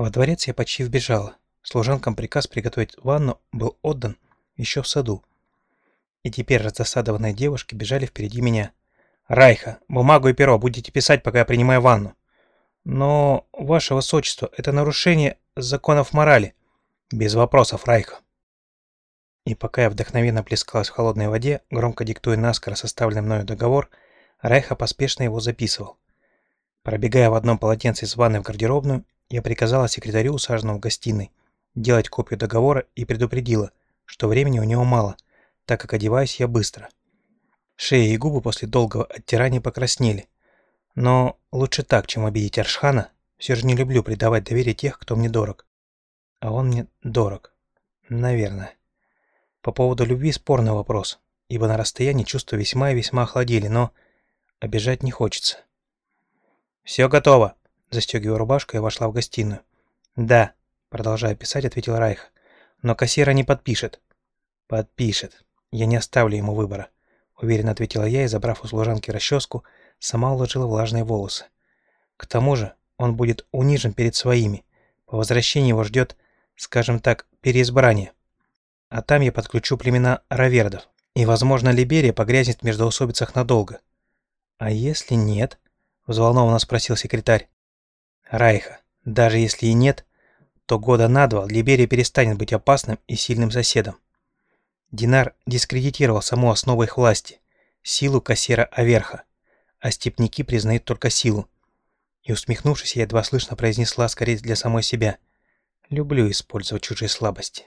Во дворец я почти вбежала. Служанкам приказ приготовить ванну был отдан еще в саду. И теперь раздосадованные девушки бежали впереди меня. «Райха, бумагу и перо будете писать, пока я принимаю ванну». «Но, ваше высочество, это нарушение законов морали». «Без вопросов, Райха». И пока я вдохновенно плескалась в холодной воде, громко диктуя наскоро составленный мною договор, Райха поспешно его записывал. Пробегая в одном полотенце из ванной в гардеробную, я приказала секретарю, усаженному в гостиной, делать копию договора и предупредила, что времени у него мало, так как одеваюсь я быстро. Шея и губы после долгого оттирания покраснели. Но лучше так, чем обидеть Аршхана, все же не люблю предавать доверие тех, кто мне дорог. А он мне дорог. Наверное. По поводу любви спорный вопрос, ибо на расстоянии чувства весьма и весьма охладели, но обижать не хочется. «Все готово!» Застегивая рубашку, я вошла в гостиную. «Да», продолжая писать, ответил Райх. «Но кассира не подпишет». «Подпишет. Я не оставлю ему выбора», уверенно ответила я и, забрав у служанки расческу, сама уложила влажные волосы. К тому же он будет унижен перед своими. По возвращении его ждет, скажем так, переизбрание. А там я подключу племена равердов, и, возможно, Либерия погрязнет в междоусобицах надолго. А если нет? Взволнованно спросил секретарь. Райха, даже если и нет, то года на два Либерия перестанет быть опасным и сильным соседом. Динар дискредитировал саму основу их власти, силу кассира Аверха, а степники признают только силу. И усмехнувшись, я едва слышно произнесла скорее для самой себя. Люблю использовать чужие слабости.